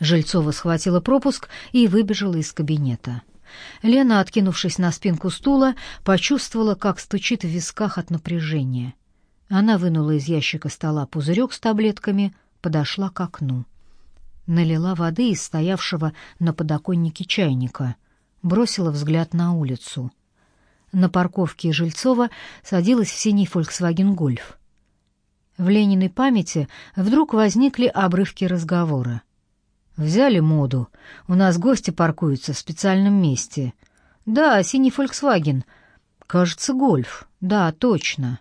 Жильцова схватила пропуск и выбежала из кабинета. Лена, откинувшись на спинку стула, почувствовала, как стучит в висках от напряжения. Она вынула из ящика стола пузырек с таблетками, подошла к окну. Налила воды из стоявшего на подоконнике чайника, бросила взгляд на улицу. На парковке Жильцова садилась в синий Volkswagen Golf. В Лениной памяти вдруг возникли обрывки разговора. Взяли моду. У нас гости паркуются в специальном месте. Да, синий Volkswagen. Кажется, Гольф. Да, точно.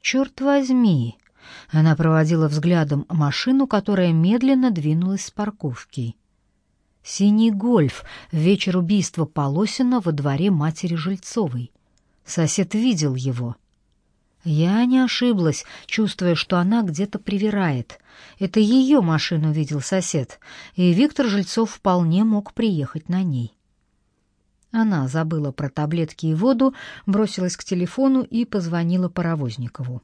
Черт возьми. Она проводила взглядом машину, которая медленно двинулась с парковки. Синий Гольф в вечер убийства Полосина во дворе матери Жильцовой. Сосед видел его. Я не ошиблась, чувствуя, что она где-то привирает. Это ее машину видел сосед, и Виктор Жильцов вполне мог приехать на ней. Она забыла про таблетки и воду, бросилась к телефону и позвонила Паровозникову.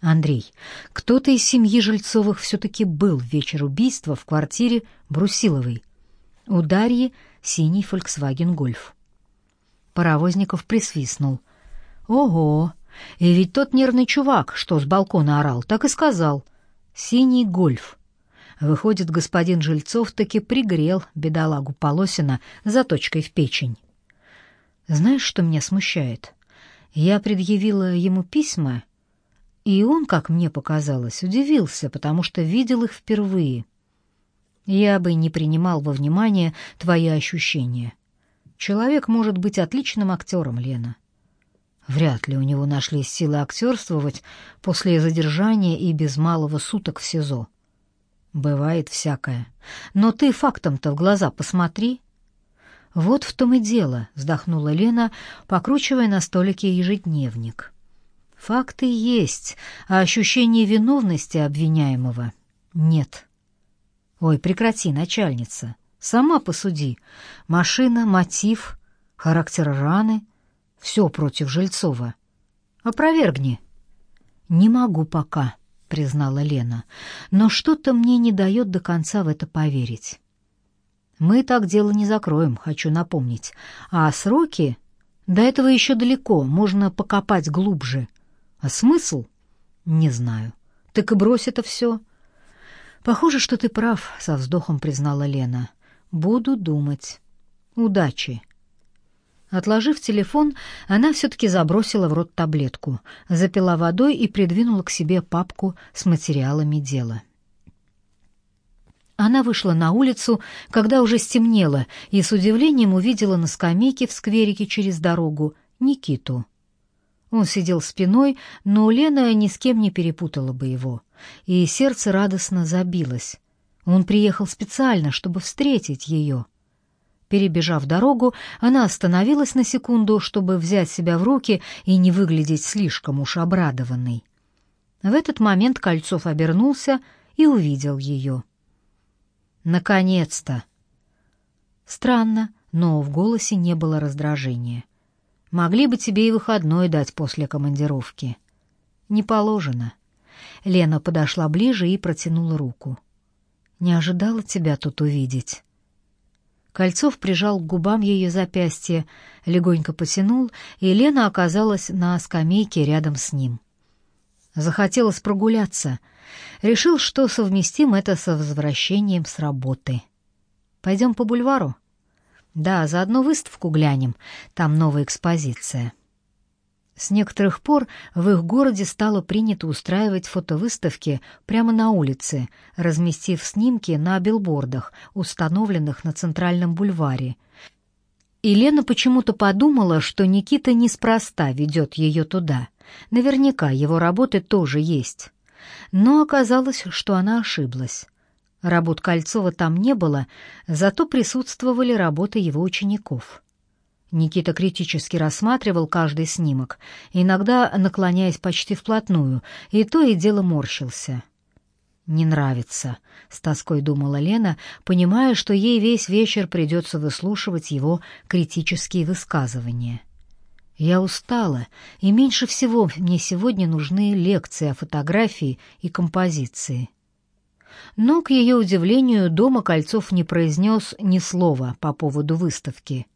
Андрей, кто-то из семьи Жильцовых все-таки был в вечер убийства в квартире Брусиловой. У Дарьи синий Volkswagen Golf. Паровозников присвистнул. «Ого! И ведь тот нервный чувак, что с балкона орал, так и сказал. Синий гольф. Выходит, господин Жильцов таки пригрел бедолагу Полосина заточкой в печень. Знаешь, что меня смущает? Я предъявила ему письма, и он, как мне показалось, удивился, потому что видел их впервые. Я бы не принимал во внимание твои ощущения. Человек может быть отличным актером, Лена. Вряд ли у него нашлись силы актерствовать после задержания и без малого суток в СИЗО. Бывает всякое. Но ты фактом-то в глаза посмотри. Вот в том и дело, вздохнула Лена, покручивая на столике ежедневник. Факты есть, а ощущение виновности обвиняемого нет. Ой, прекрати, начальница. Сама посуди. Машина, мотив, характер раны — все против Жильцова. Опровергни. Не могу пока, признала Лена, но что-то мне не дает до конца в это поверить. Мы так дело не закроем, хочу напомнить. А сроки? До этого еще далеко, можно покопать глубже. А смысл? Не знаю. Так и брось это все. Похоже, что ты прав, со вздохом признала Лена. Буду думать. Удачи. Отложив телефон, она все-таки забросила в рот таблетку, запила водой и придвинула к себе папку с материалами дела. Она вышла на улицу, когда уже стемнело, и с удивлением увидела на скамейке в скверике через дорогу Никиту. Он сидел спиной, но Лена ни с кем не перепутала бы его, и сердце радостно забилось. Он приехал специально, чтобы встретить ее — Перебежав дорогу, она остановилась на секунду, чтобы взять себя в руки и не выглядеть слишком уж обрадованной. В этот момент Кольцов обернулся и увидел ее. «Наконец-то!» Странно, но в голосе не было раздражения. «Могли бы тебе и выходной дать после командировки». «Не положено». Лена подошла ближе и протянула руку. «Не ожидала тебя тут увидеть». Кольцов прижал к губам ее запястье, легонько потянул, и Лена оказалась на скамейке рядом с ним. Захотелось прогуляться. Решил, что совместим это со возвращением с работы. Пойдем по бульвару? Да, заодно выставку глянем. Там новая экспозиция. С некоторых пор в их городе стало принято устраивать фотовыставки прямо на улице, разместив снимки на билбордах, установленных на центральном бульваре. И почему-то подумала, что Никита неспроста ведет ее туда. Наверняка его работы тоже есть. Но оказалось, что она ошиблась. Работ Кольцова там не было, зато присутствовали работы его учеников. Никита критически рассматривал каждый снимок, иногда наклоняясь почти вплотную, и то и дело морщился. «Не нравится», — с тоской думала Лена, понимая, что ей весь вечер придется выслушивать его критические высказывания. «Я устала, и меньше всего мне сегодня нужны лекции о фотографии и композиции». Но, к ее удивлению, дома Кольцов не произнес ни слова по поводу выставки.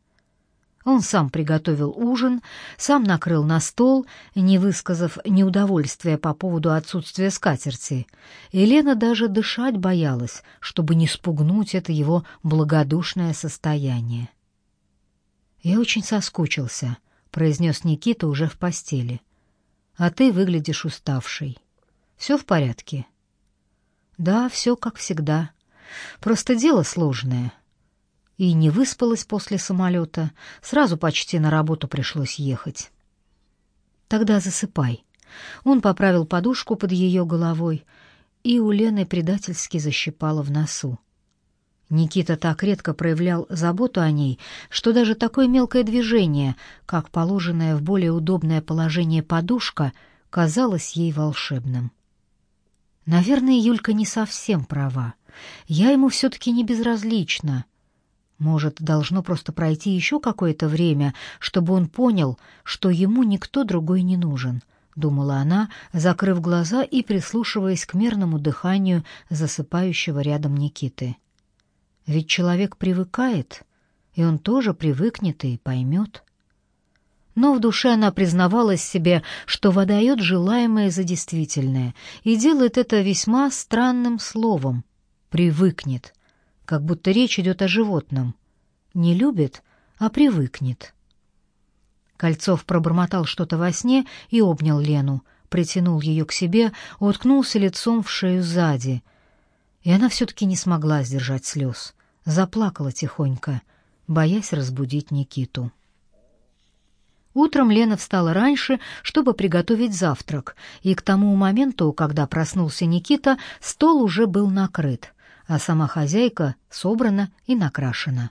Он сам приготовил ужин, сам накрыл на стол, не высказав неудовольствия по поводу отсутствия скатерти. Елена даже дышать боялась, чтобы не спугнуть это его благодушное состояние. «Я очень соскучился», — произнес Никита уже в постели. «А ты выглядишь уставшей. Все в порядке?» «Да, все как всегда. Просто дело сложное и не выспалась после самолета, сразу почти на работу пришлось ехать. Тогда засыпай. Он поправил подушку под ее головой, и у Лены предательски защипало в носу. Никита так редко проявлял заботу о ней, что даже такое мелкое движение, как положенное в более удобное положение подушка, казалось ей волшебным. Наверное, Юлька не совсем права. Я ему все-таки не безразлична. Может, должно просто пройти еще какое-то время, чтобы он понял, что ему никто другой не нужен, думала она, закрыв глаза и прислушиваясь к мерному дыханию засыпающего рядом Никиты. Ведь человек привыкает, и он тоже привыкнет и поймет. Но в душе она признавалась себе, что выдает желаемое за действительное, и делает это весьма странным словом «привыкнет», как будто речь идет о животном. Не любит, а привыкнет. Кольцов пробормотал что-то во сне и обнял Лену, притянул ее к себе, уткнулся лицом в шею сзади. И она все-таки не смогла сдержать слез. Заплакала тихонько, боясь разбудить Никиту. Утром Лена встала раньше, чтобы приготовить завтрак, и к тому моменту, когда проснулся Никита, стол уже был накрыт а сама хозяйка собрана и накрашена.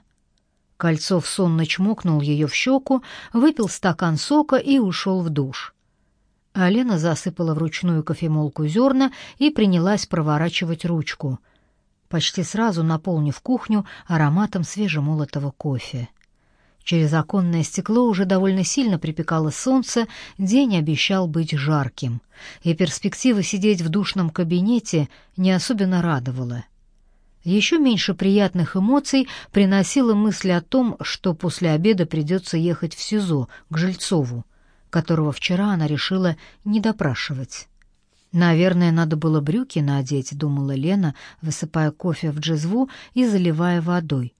Кольцов сонно чмокнул ее в щеку, выпил стакан сока и ушел в душ. А засыпала вручную кофемолку зерна и принялась проворачивать ручку, почти сразу наполнив кухню ароматом свежемолотого кофе. Через оконное стекло уже довольно сильно припекало солнце, день обещал быть жарким, и перспектива сидеть в душном кабинете не особенно радовала. Еще меньше приятных эмоций приносила мысль о том, что после обеда придется ехать в СИЗО к Жильцову, которого вчера она решила не допрашивать. «Наверное, надо было брюки надеть», — думала Лена, высыпая кофе в джезву и заливая водой.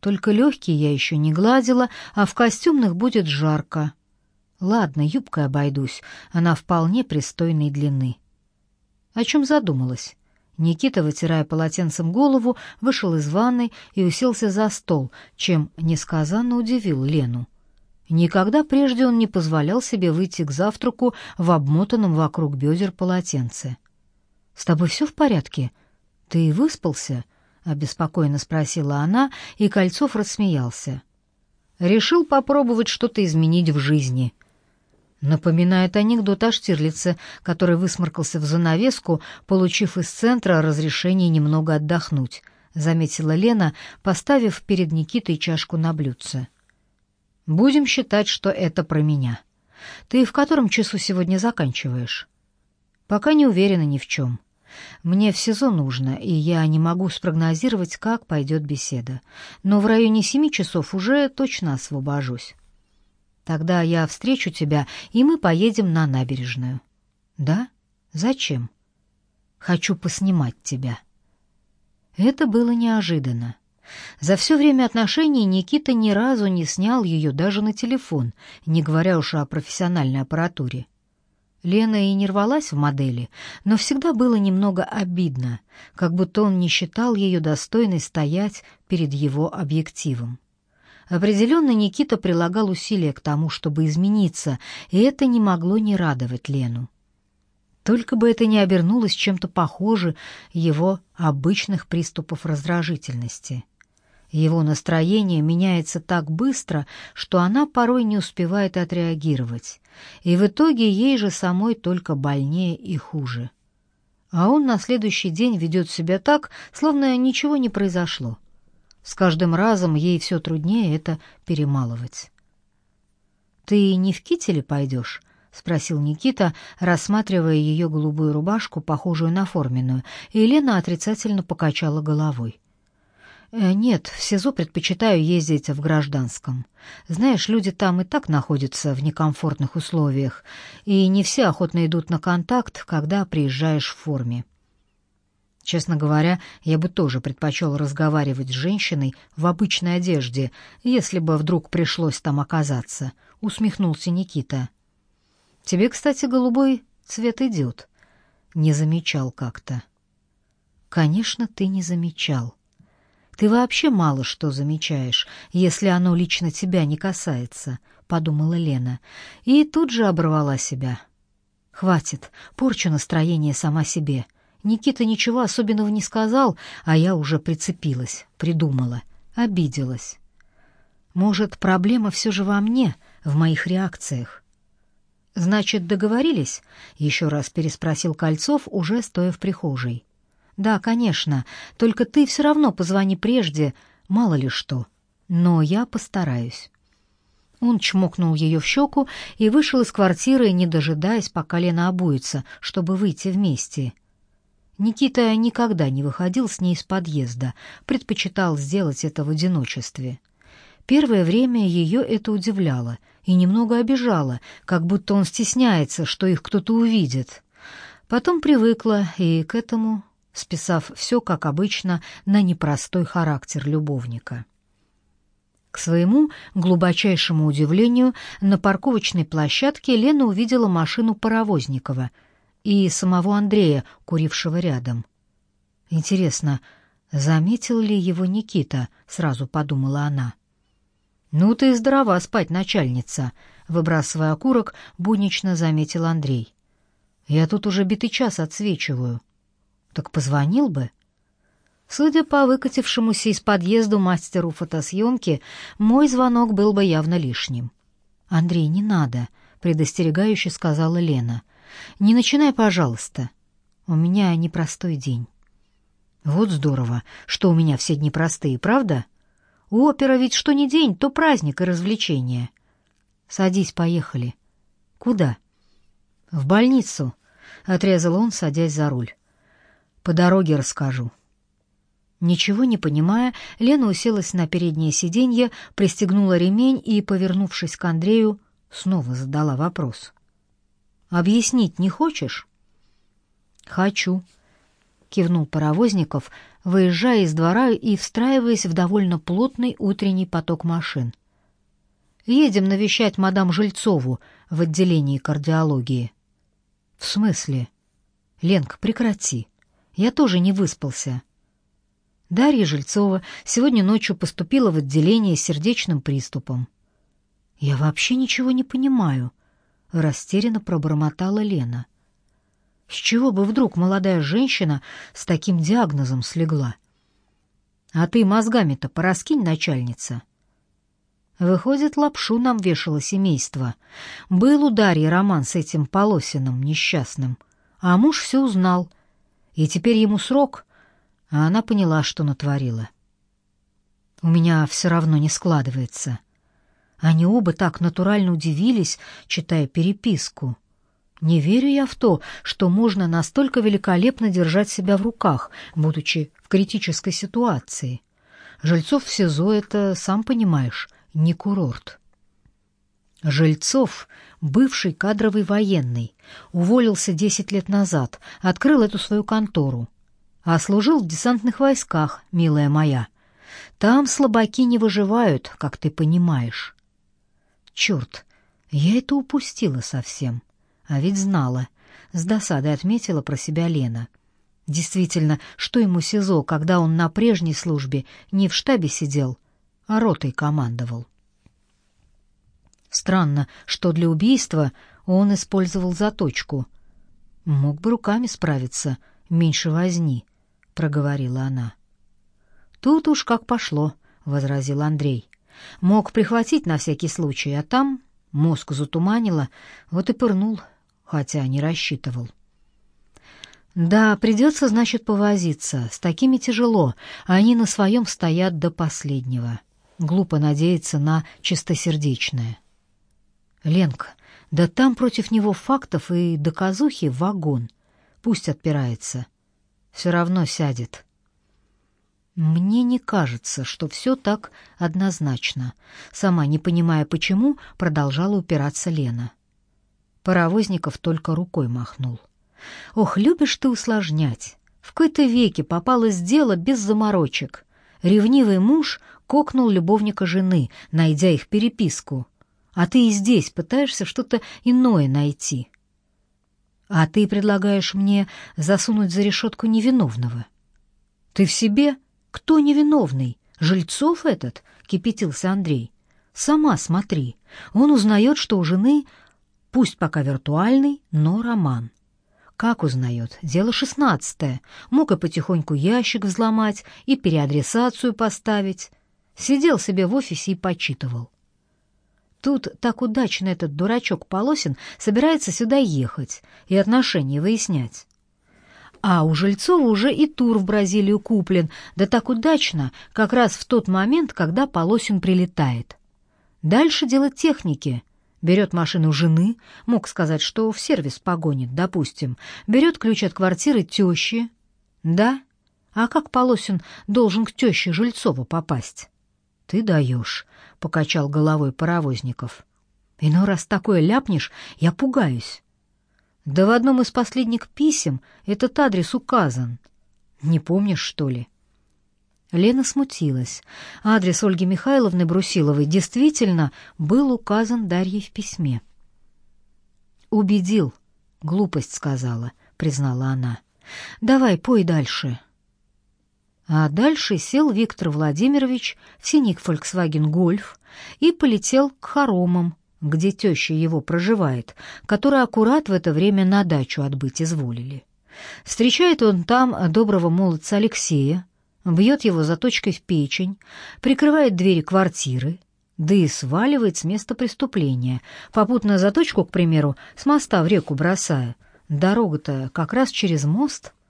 «Только легкие я еще не гладила, а в костюмных будет жарко. Ладно, юбкой обойдусь, она вполне пристойной длины». О чем задумалась? Никита, вытирая полотенцем голову, вышел из ванной и уселся за стол, чем несказанно удивил Лену. Никогда прежде он не позволял себе выйти к завтраку в обмотанном вокруг бедер полотенце. «С тобой все в порядке? Ты выспался?» — обеспокоенно спросила она, и Кольцов рассмеялся. «Решил попробовать что-то изменить в жизни», Напоминает анекдот о Штирлице, который высморкался в занавеску, получив из центра разрешение немного отдохнуть, заметила Лена, поставив перед Никитой чашку на блюдце. Будем считать, что это про меня. Ты в котором часу сегодня заканчиваешь? Пока не уверена ни в чем. Мне в СИЗО нужно, и я не могу спрогнозировать, как пойдет беседа. Но в районе семи часов уже точно освобожусь. Тогда я встречу тебя, и мы поедем на набережную. Да? Зачем? Хочу поснимать тебя. Это было неожиданно. За все время отношений Никита ни разу не снял ее даже на телефон, не говоря уж о профессиональной аппаратуре. Лена и не рвалась в модели, но всегда было немного обидно, как будто он не считал ее достойной стоять перед его объективом. Определенно Никита прилагал усилия к тому, чтобы измениться, и это не могло не радовать Лену. Только бы это не обернулось чем-то похоже его обычных приступов раздражительности. Его настроение меняется так быстро, что она порой не успевает отреагировать, и в итоге ей же самой только больнее и хуже. А он на следующий день ведет себя так, словно ничего не произошло. С каждым разом ей все труднее это перемалывать. «Ты не в кителе пойдешь?» —— спросил Никита, рассматривая ее голубую рубашку, похожую на форменную, и Лена отрицательно покачала головой. «Э, «Нет, в СИЗО предпочитаю ездить в гражданском. Знаешь, люди там и так находятся в некомфортных условиях, и не все охотно идут на контакт, когда приезжаешь в форме». Честно говоря, я бы тоже предпочел разговаривать с женщиной в обычной одежде, если бы вдруг пришлось там оказаться, — усмехнулся Никита. — Тебе, кстати, голубой цвет идет. Не замечал как-то. — Конечно, ты не замечал. Ты вообще мало что замечаешь, если оно лично тебя не касается, — подумала Лена, и тут же оборвала себя. — Хватит, порчу настроение сама себе — Никита ничего особенного не сказал, а я уже прицепилась, придумала, обиделась. Может, проблема все же во мне, в моих реакциях? Значит, договорились? Еще раз переспросил Кольцов, уже стоя в прихожей. Да, конечно, только ты все равно позвони прежде, мало ли что. Но я постараюсь. Он чмокнул ее в щеку и вышел из квартиры, не дожидаясь, пока Лена обуется, чтобы выйти вместе. Никита никогда не выходил с ней из подъезда, предпочитал сделать это в одиночестве. Первое время ее это удивляло и немного обижало, как будто он стесняется, что их кто-то увидит. Потом привыкла и к этому, списав все, как обычно, на непростой характер любовника. К своему глубочайшему удивлению, на парковочной площадке Лена увидела машину Паровозникова — и самого Андрея, курившего рядом. Интересно, заметил ли его Никита, сразу подумала она. Ну ты здорова спать, начальница, выбрасывая окурок, буднично заметил Андрей. Я тут уже битый час отсвечиваю. Так позвонил бы. Судя по выкатившемуся из подъезда мастеру фотосъемки, мой звонок был бы явно лишним. «Андрей, не надо», — предостерегающе сказала Лена. Не начинай, пожалуйста. У меня непростой день. Вот здорово, что у меня все дни простые, правда? У опера ведь что ни день, то праздник и развлечение. Садись, поехали. Куда? В больницу, отрезал он, садясь за руль. По дороге расскажу. Ничего не понимая, Лена уселась на переднее сиденье, пристегнула ремень и, повернувшись к Андрею, снова задала вопрос. Объяснить не хочешь? Хочу, кивнул Паровозников, выезжая из двора и встраиваясь в довольно плотный утренний поток машин. Едем навещать мадам Жильцову в отделении кардиологии. В смысле? Ленка, прекрати. Я тоже не выспался. Дарья Жильцова сегодня ночью поступила в отделение с сердечным приступом. Я вообще ничего не понимаю растерянно пробормотала Лена. С чего бы вдруг молодая женщина с таким диагнозом слегла? А ты мозгами-то пораскинь, начальница. Выходит, лапшу нам вешало семейство. Был у Дарьи роман с этим Полосиным несчастным, а муж все узнал, и теперь ему срок, а она поняла, что натворила. У меня все равно не складывается. — они оба так натурально удивились, читая переписку. Не верю я в то, что можно настолько великолепно держать себя в руках, будучи в критической ситуации. Жильцов в СИЗО — это, сам понимаешь, не курорт. Жильцов, бывший кадровый военный, уволился десять лет назад, открыл эту свою контору. А служил в десантных войсках, милая моя. Там слабаки не выживают, как ты понимаешь. Черт, я это упустила совсем. А ведь знала. С досадой отметила про себя Лена. Действительно, что ему СИЗО, когда он на прежней службе не в штабе сидел, а ротой командовал? Странно, что для убийства он использовал заточку. Мог бы руками справиться, меньше возни, проговорила она. Тут уж как пошло, возразил Андрей. Мог прихватить на всякий случай, а там мозг затуманило, вот и пырнул, хотя не рассчитывал. Да, придется, значит, повозиться. С такими тяжело, а они на своем стоят до последнего. Глупо надеяться на чистосердечное. Ленка, Да там против него фактов и доказухи вагон. Пусть отпирается. Все равно сядет. Мне не кажется, что все так однозначно. Сама, не понимая почему, продолжала упираться Лена. Паровозников только рукой махнул. Ох, любишь ты усложнять. В какой-то веке попалось дело без заморочек. Ревнивый муж кокнул любовника жены, найдя их переписку. А ты и здесь пытаешься что-то иное найти. А ты предлагаешь мне засунуть за решетку невиновного. Ты в себе? Кто невиновный? Жильцов этот? Кипятился Андрей. Сама смотри. Он узнает, что у жены, пусть пока виртуальный, но роман. Как узнает? Дело шестнадцатое. Мог и потихоньку ящик взломать, и переадресацию поставить. Сидел себе в офисе и почитывал. Тут так удачно этот дурачок Полосин собирается сюда ехать и отношения выяснять. А у Жильцова уже и тур в Бразилию куплен, да так удачно, как раз в тот момент, когда Полосин прилетает. Дальше дело техники. Берет машину жены, мог сказать, что в сервис погонит, допустим. Берет ключ от квартиры тещи. Да? А как Полосин должен к теще Жильцова попасть? Ты даешь покачал головой паровозников. Иной раз такое ляпнешь, я пугаюсь. Да в одном из последних писем этот адрес указан. Не помнишь, что ли? Лена смутилась. Адрес Ольги Михайловны Брусиловой действительно был указан Дарьей в письме. «Убедил», — глупость сказала, — признала она. «Давай, пой дальше». А дальше сел Виктор Владимирович в синий Volkswagen Golf и полетел к хоромам, где теща его проживает, которая аккурат в это время на дачу отбыть изволили. Встречает он там доброго молодца Алексея, бьет его заточкой в печень, прикрывает двери квартиры, да и сваливает с места преступления, попутно заточку, к примеру, с моста в реку бросая. Дорога-то как раз через мост —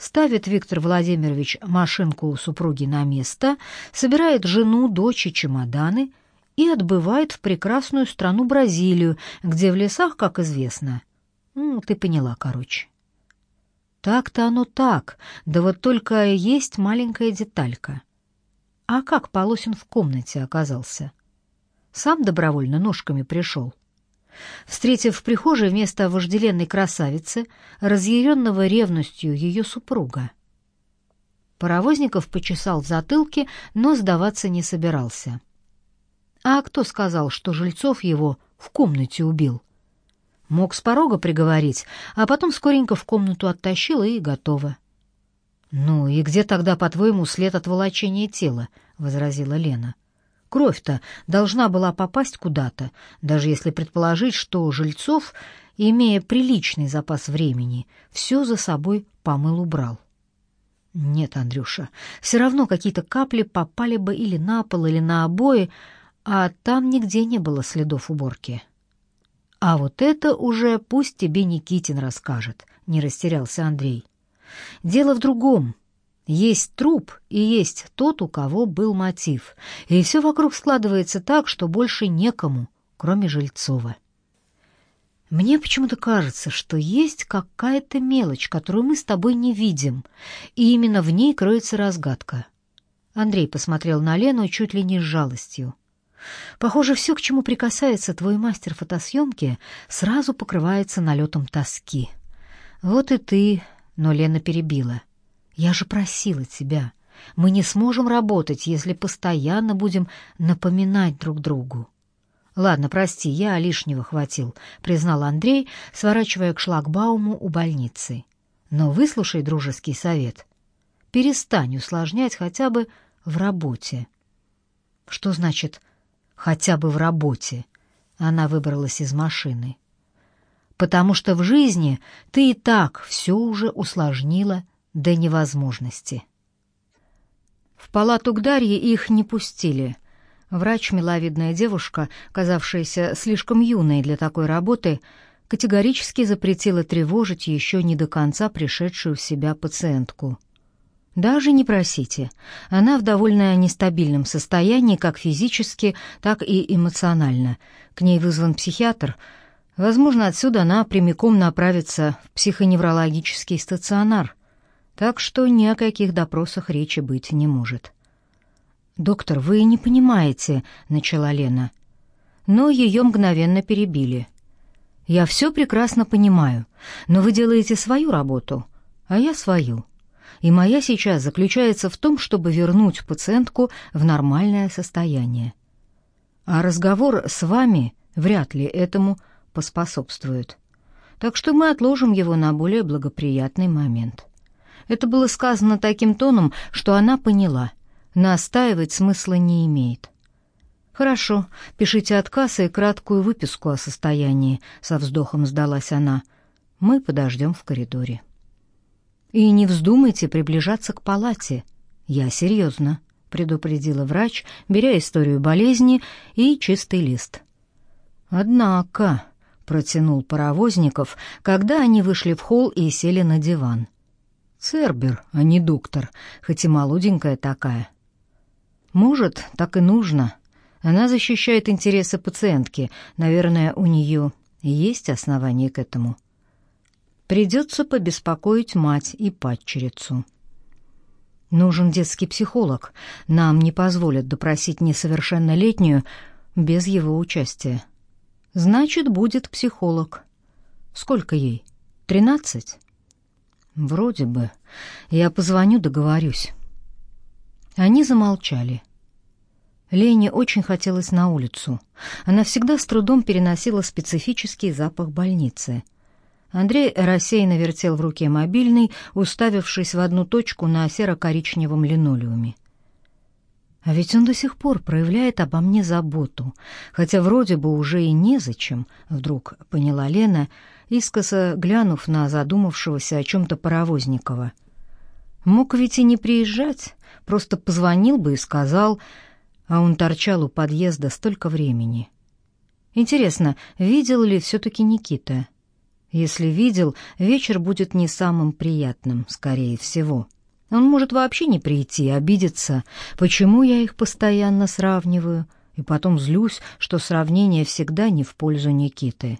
ставит Виктор Владимирович машинку у супруги на место, собирает жену, дочь и чемоданы и отбывает в прекрасную страну Бразилию, где в лесах, как известно. Ну, ты поняла, короче. Так-то оно так, да вот только есть маленькая деталька. А как Полосин в комнате оказался? Сам добровольно ножками пришел. Встретив в прихожей вместо вожделенной красавицы, разъяренного ревностью ее супруга. Паровозников почесал в затылке, но сдаваться не собирался. А кто сказал, что Жильцов его в комнате убил? Мог с порога приговорить, а потом скоренько в комнату оттащил и готово. «Ну и где тогда, по-твоему, след от волочения тела?» — возразила Лена. Кровь-то должна была попасть куда-то, даже если предположить, что Жильцов, имея приличный запас времени, все за собой помыл-убрал. Нет, Андрюша, все равно какие-то капли попали бы или на пол, или на обои, а там нигде не было следов уборки. А вот это уже пусть тебе Никитин расскажет, не растерялся Андрей. Дело в другом. Есть труп и есть тот, у кого был мотив. И все вокруг складывается так, что больше некому, кроме Жильцова. Мне почему-то кажется, что есть какая-то мелочь, которую мы с тобой не видим, и именно в ней кроется разгадка. Андрей посмотрел на Лену чуть ли не с жалостью. Похоже, все, к чему прикасается твой мастер фотосъемки, сразу покрывается налетом тоски. Вот и ты, но Лена перебила. Я же просила тебя. Мы не сможем работать, если постоянно будем напоминать друг другу. Ладно, прости, я лишнего хватил, признал Андрей, сворачивая к шлагбауму у больницы. Но выслушай дружеский совет. Перестань усложнять хотя бы в работе. Что значит хотя бы в работе? Она выбралась из машины. Потому что в жизни ты и так все уже усложнила до невозможности. В палату к Дарье их не пустили. Врач, миловидная девушка, казавшаяся слишком юной для такой работы, категорически запретила тревожить еще не до конца пришедшую в себя пациентку. Даже не просите. Она в довольно нестабильном состоянии как физически, так и эмоционально. К ней вызван психиатр. Возможно, отсюда она прямиком направится в психоневрологический стационар, так что ни о каких допросах речи быть не может. «Доктор, вы не понимаете», — начала Лена. Но ее мгновенно перебили. «Я все прекрасно понимаю, но вы делаете свою работу, а я свою. И моя сейчас заключается в том, чтобы вернуть пациентку в нормальное состояние. А разговор с вами вряд ли этому поспособствует. Так что мы отложим его на более благоприятный момент». Это было сказано таким тоном, что она поняла — Настаивать смысла не имеет. «Хорошо, пишите отказ и краткую выписку о состоянии», — со вздохом сдалась она. «Мы подождем в коридоре». «И не вздумайте приближаться к палате. Я серьезно», — предупредила врач, беря историю болезни и чистый лист. «Однако», — протянул Паровозников, когда они вышли в холл и сели на диван. «Цербер, а не доктор, хоть и молоденькая такая». Может, так и нужно. Она защищает интересы пациентки. Наверное, у нее есть основания к этому. Придется побеспокоить мать и падчерицу. Нужен детский психолог. Нам не позволят допросить несовершеннолетнюю без его участия. Значит, будет психолог. Сколько ей? Тринадцать? Вроде бы. Я позвоню, договорюсь. Они замолчали. Лене очень хотелось на улицу. Она всегда с трудом переносила специфический запах больницы. Андрей рассеянно вертел в руке мобильный, уставившись в одну точку на серо-коричневом линолеуме. А ведь он до сих пор проявляет обо мне заботу, хотя вроде бы уже и незачем, вдруг поняла Лена, искоса глянув на задумавшегося о чем-то Паровозникова. Мог ведь и не приезжать, просто позвонил бы и сказал, а он торчал у подъезда столько времени. Интересно, видел ли все-таки Никита? Если видел, вечер будет не самым приятным, скорее всего. Он может вообще не прийти, обидеться. Почему я их постоянно сравниваю? И потом злюсь, что сравнение всегда не в пользу Никиты.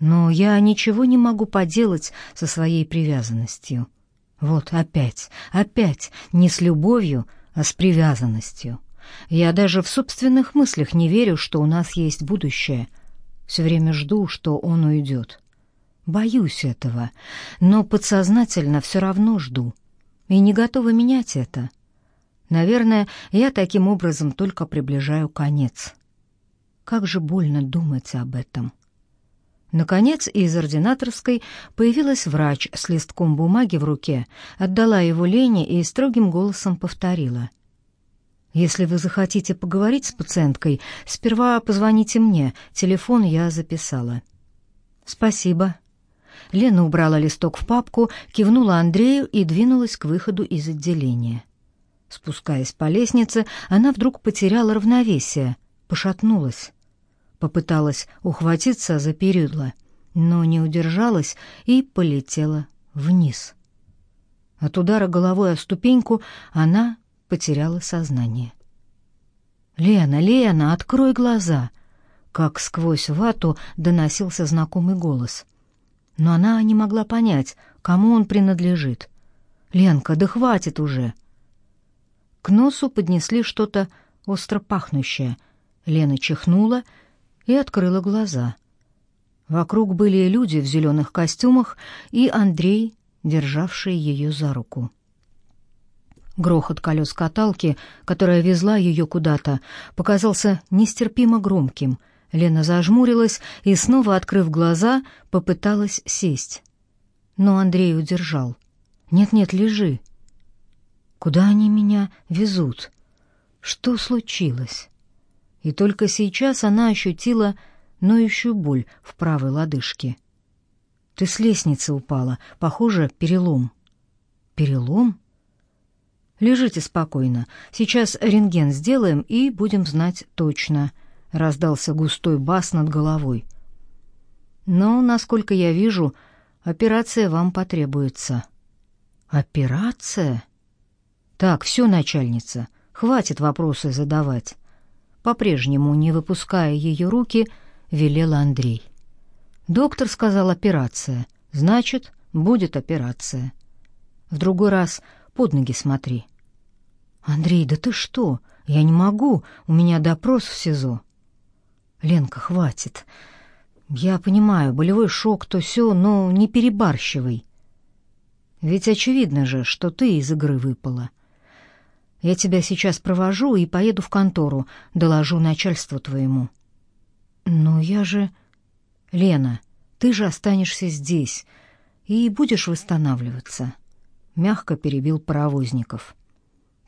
Но я ничего не могу поделать со своей привязанностью. Вот опять, опять, не с любовью, а с привязанностью. Я даже в собственных мыслях не верю, что у нас есть будущее. Все время жду, что он уйдет. Боюсь этого, но подсознательно все равно жду. И не готова менять это. Наверное, я таким образом только приближаю конец. Как же больно думать об этом. Наконец, из ординаторской появилась врач с листком бумаги в руке, отдала его Лене и строгим голосом повторила. «Если вы захотите поговорить с пациенткой, сперва позвоните мне, телефон я записала». «Спасибо». Лена убрала листок в папку, кивнула Андрею и двинулась к выходу из отделения. Спускаясь по лестнице, она вдруг потеряла равновесие, пошатнулась попыталась ухватиться за перила, но не удержалась и полетела вниз. От удара головой о ступеньку она потеряла сознание. «Лена, Лена, открой глаза!» Как сквозь вату доносился знакомый голос. Но она не могла понять, кому он принадлежит. «Ленка, да хватит уже!» К носу поднесли что-то остро пахнущее. Лена чихнула и открыла глаза. Вокруг были люди в зеленых костюмах и Андрей, державший ее за руку. Грохот колес каталки, которая везла ее куда-то, показался нестерпимо громким. Лена зажмурилась и, снова открыв глаза, попыталась сесть. Но Андрей удержал. «Нет-нет, лежи». «Куда они меня везут? Что случилось?» и только сейчас она ощутила ноющую боль в правой лодыжке. «Ты с лестницы упала. Похоже, перелом». «Перелом?» «Лежите спокойно. Сейчас рентген сделаем и будем знать точно», — раздался густой бас над головой. «Но, насколько я вижу, операция вам потребуется». «Операция?» «Так, все, начальница, хватит вопросы задавать» по-прежнему не выпуская ее руки, велел Андрей. Доктор сказал операция. Значит, будет операция. В другой раз под ноги смотри. Андрей, да ты что? Я не могу. У меня допрос в СИЗО. Ленка, хватит. Я понимаю, болевой шок, то все, но не перебарщивай. Ведь очевидно же, что ты из игры выпала. Я тебя сейчас провожу и поеду в контору, доложу начальству твоему. Но я же... Лена, ты же останешься здесь и будешь восстанавливаться. Мягко перебил паровозников.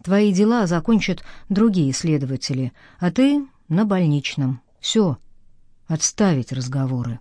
Твои дела закончат другие следователи, а ты на больничном. Все, отставить разговоры.